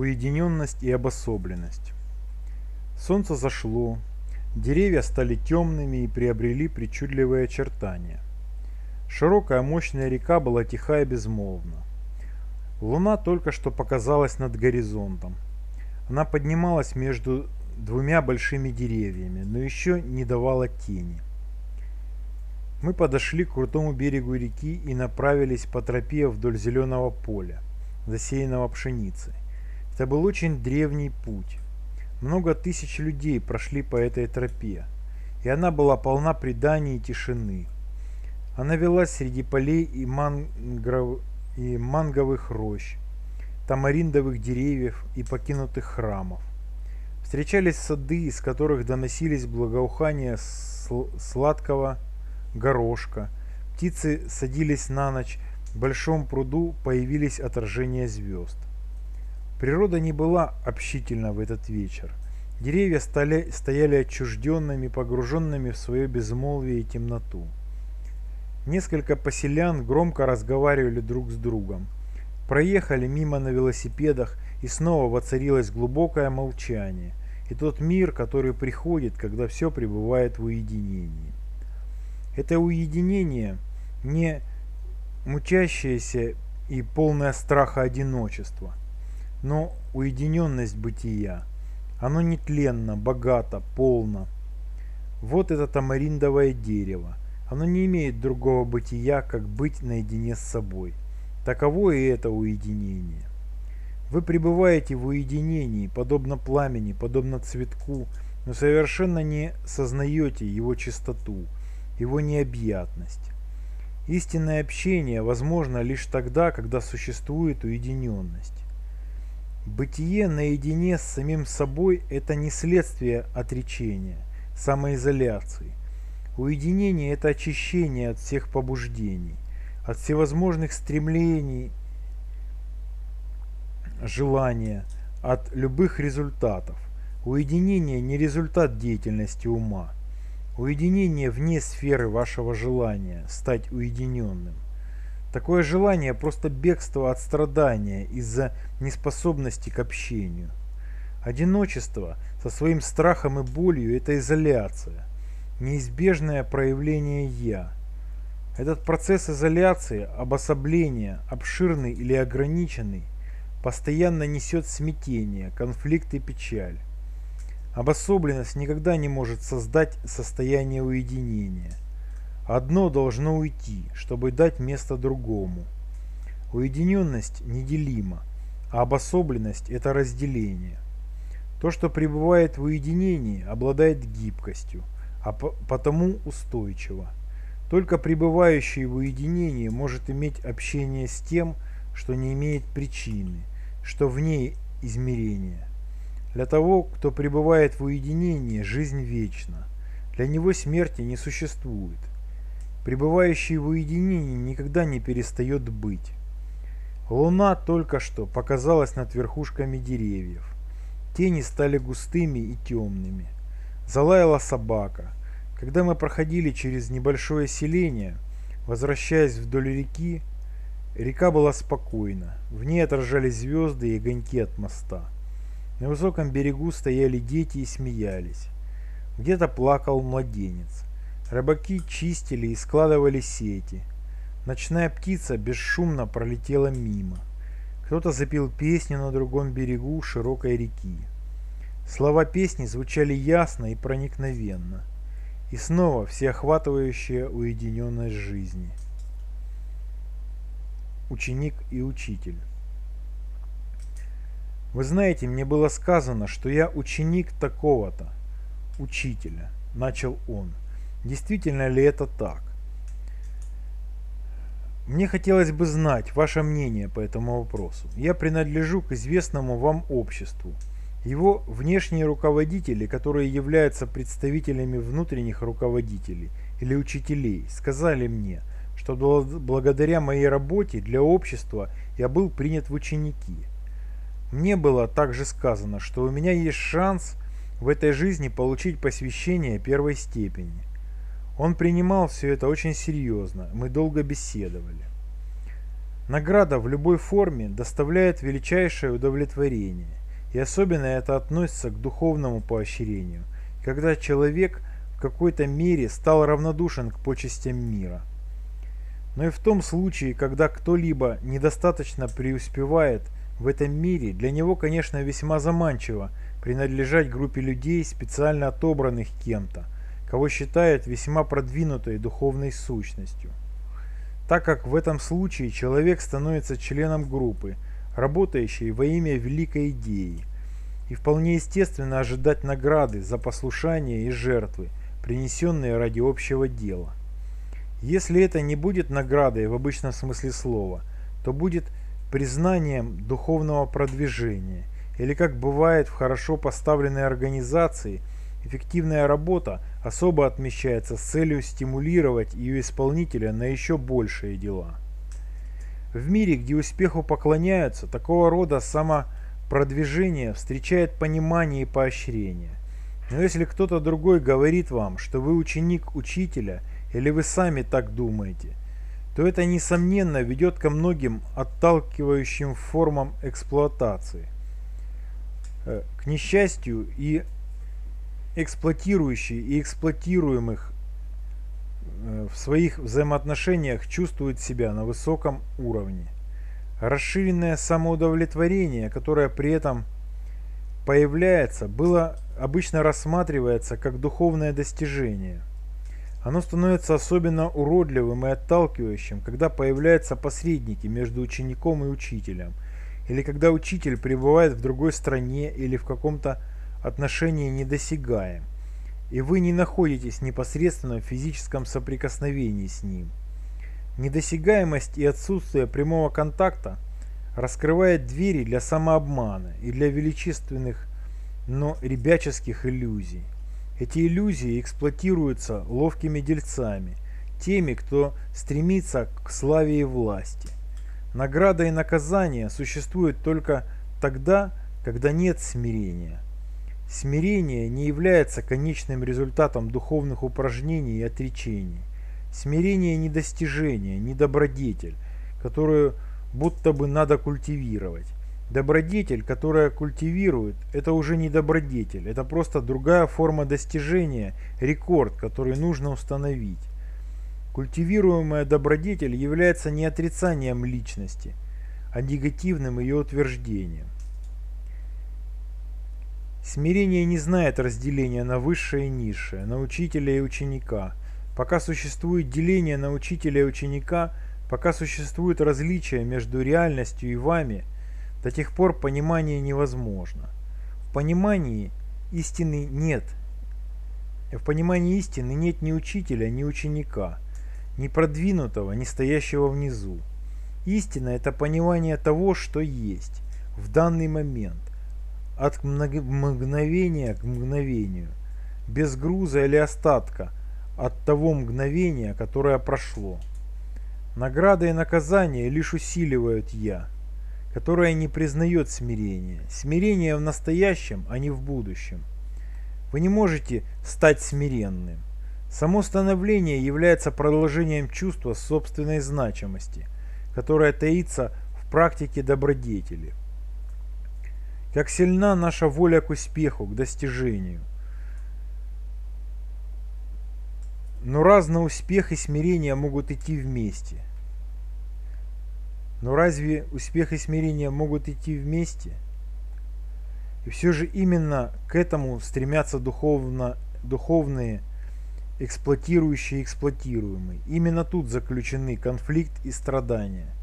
Уединенность и обособленность. Солнце зашло, деревья стали темными и приобрели причудливые очертания. Широкая мощная река была тиха и безмолвна. Луна только что показалась над горизонтом. Она поднималась между двумя большими деревьями, но еще не давала тени. Мы подошли к крутому берегу реки и направились по тропе вдоль зеленого поля, засеянного пшеницей. Это был очень древний путь. Много тысяч людей прошли по этой тропе, и она была полна преданий и тишины. Она велась среди полей и, мангров... и манговых рощ, тамариндовых деревьев и покинутых храмов. Встречались сады, из которых доносились благоухания сладкого горошка. Птицы садились на ночь, в большом пруду появились отражения звезд. Природа не была общительна в этот вечер. Деревья стали, стояли отчужденными, погруженными в свое безмолвие и темноту. Несколько поселян громко разговаривали друг с другом. Проехали мимо на велосипедах, и снова воцарилось глубокое молчание. И тот мир, который приходит, когда все пребывает в уединении. Это уединение не мучащееся и полное страха одиночества – но уединенность бытия. Оно нетленно, богато, полно. Вот это тамариндовое дерево. Оно не имеет другого бытия, как быть наедине с собой. Таково и это уединение. Вы пребываете в уединении, подобно пламени, подобно цветку, но совершенно не сознаете его чистоту, его необъятность. Истинное общение возможно лишь тогда, когда существует уединенность. Бытие наедине с самим собой – это не следствие отречения, самоизоляции. Уединение – это очищение от всех побуждений, от всевозможных стремлений, желания, от любых результатов. Уединение не результат деятельности ума. Уединение вне сферы вашего желания стать уединенным. Такое желание просто бегство от страдания из-за неспособности к общению. Одиночество со своим страхом и болью – это изоляция, неизбежное проявление «я». Этот процесс изоляции, обособления, обширный или ограниченный, постоянно несет смятение, конфликт и печаль. Обособленность никогда не может создать состояние уединения – Одно должно уйти, чтобы дать место другому. Уединенность неделима, а обособленность – это разделение. То, что пребывает в уединении, обладает гибкостью, а потому устойчиво. Только пребывающий в уединении может иметь общение с тем, что не имеет причины, что вне измерения. Для того, кто пребывает в уединении, жизнь вечна. Для него смерти не существует пребывающий в уединении, никогда не перестает быть. Луна только что показалась над верхушками деревьев. Тени стали густыми и темными. Залаяла собака. Когда мы проходили через небольшое селение, возвращаясь вдоль реки, река была спокойна. В ней отражались звезды и огоньки от моста. На высоком берегу стояли дети и смеялись. Где-то плакал младенец. Рыбаки чистили и складывали сети. Ночная птица бесшумно пролетела мимо. Кто-то запел песню на другом берегу широкой реки. Слова песни звучали ясно и проникновенно. И снова всеохватывающая уединенность жизни. Ученик и учитель. Вы знаете, мне было сказано, что я ученик такого-то, учителя, начал он. Действительно ли это так? Мне хотелось бы знать ваше мнение по этому вопросу. Я принадлежу к известному вам обществу. Его внешние руководители, которые являются представителями внутренних руководителей или учителей, сказали мне, что благодаря моей работе для общества я был принят в ученики. Мне было также сказано, что у меня есть шанс в этой жизни получить посвящение первой степени. Он принимал все это очень серьезно, мы долго беседовали. Награда в любой форме доставляет величайшее удовлетворение, и особенно это относится к духовному поощрению, когда человек в какой-то мере стал равнодушен к почестям мира. Но и в том случае, когда кто-либо недостаточно преуспевает в этом мире, для него, конечно, весьма заманчиво принадлежать группе людей, специально отобранных кем-то, кого считают весьма продвинутой духовной сущностью. Так как в этом случае человек становится членом группы, работающей во имя великой идеи, и вполне естественно ожидать награды за послушание и жертвы, принесенные ради общего дела. Если это не будет наградой в обычном смысле слова, то будет признанием духовного продвижения, или как бывает в хорошо поставленной организации, эффективная работа особо отмечается с целью стимулировать ее исполнителя на еще большие дела. В мире, где успеху поклоняются, такого рода самопродвижение встречает понимание и поощрение. Но если кто-то другой говорит вам, что вы ученик учителя – или вы сами так думаете, то это несомненно ведет ко многим отталкивающим формам эксплуатации. Э, к несчастью и эксплуатирующие и эксплуатируемых э, в своих взаимоотношениях чувствуют себя на высоком уровне. Расширенное самоудовлетворение, которое при этом появляется, было обычно рассматривается как духовное достижение – оно становится особенно уродливым и отталкивающим, когда появляются посредники между учеником и учителем, или когда учитель пребывает в другой стране или в каком-то отношении недосягаем, и вы не находитесь в физическом соприкосновении с ним. Недосягаемость и отсутствие прямого контакта раскрывает двери для самообмана и для величественных, но ребяческих иллюзий. Эти иллюзии эксплуатируются ловкими дельцами, теми, кто стремится к славе и власти. Награда и наказание существуют только тогда, когда нет смирения. Смирение не является конечным результатом духовных упражнений и отречений. Смирение не достижение, не добродетель, которую будто бы надо культивировать. Добродетель, которая культивирует, это уже не добродетель, это просто другая форма достижения, рекорд, который нужно установить. Культивируемая добродетель является не отрицанием личности, а негативным ее утверждением. Смирение не знает разделения на высшее и низшее, на учителя и ученика. Пока существует деление на учителя и ученика, пока существует различие между реальностью и вами – до тех пор понимание невозможно. В понимании истины нет. В понимании истины нет ни учителя, ни ученика, ни продвинутого, ни стоящего внизу. Истина – это понимание того, что есть в данный момент, от мгновения к мгновению, без груза или остатка от того мгновения, которое прошло. Награда и наказание лишь усиливают «я», которая не признает смирение. Смирение в настоящем, а не в будущем. Вы не можете стать смиренным. Само становление является продолжением чувства собственной значимости, которое таится в практике добродетели. Как сильна наша воля к успеху, к достижению. Но разно успех и смирение могут идти вместе – но разве успех и смирение могут идти вместе? И все же именно к этому стремятся духовно, духовные, эксплуатирующие эксплуатируемые. Именно тут заключены конфликт и страдания.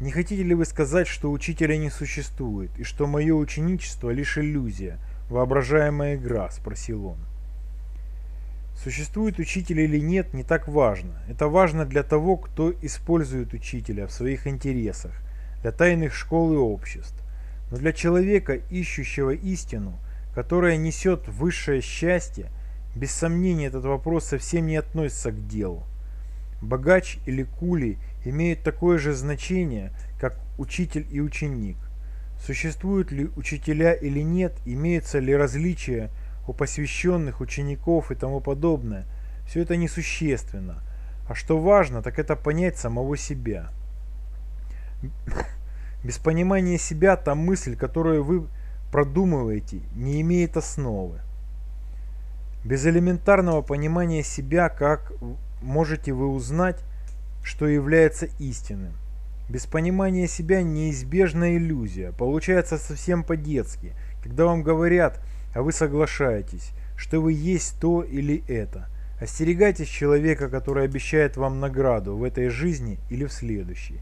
Не хотите ли вы сказать, что учителя не существует, и что мое ученичество лишь иллюзия, воображаемая игра? – спросил он. Существует учитель или нет, не так важно. Это важно для того, кто использует учителя в своих интересах, для тайных школ и обществ. Но для человека, ищущего истину, которая несет высшее счастье, без сомнения этот вопрос совсем не относится к делу. Богач или кули имеют такое же значение, как учитель и ученик. Существуют ли учителя или нет, имеются ли различия у посвященных, учеников и тому подобное, все это несущественно. А что важно, так это понять самого себя. Без понимания себя та мысль, которую вы продумываете, не имеет основы. Без элементарного понимания себя, как можете вы узнать, что является истинным? Без понимания себя неизбежна иллюзия. Получается совсем по-детски, когда вам говорят, а вы соглашаетесь, что вы есть то или это. Остерегайтесь человека, который обещает вам награду в этой жизни или в следующей.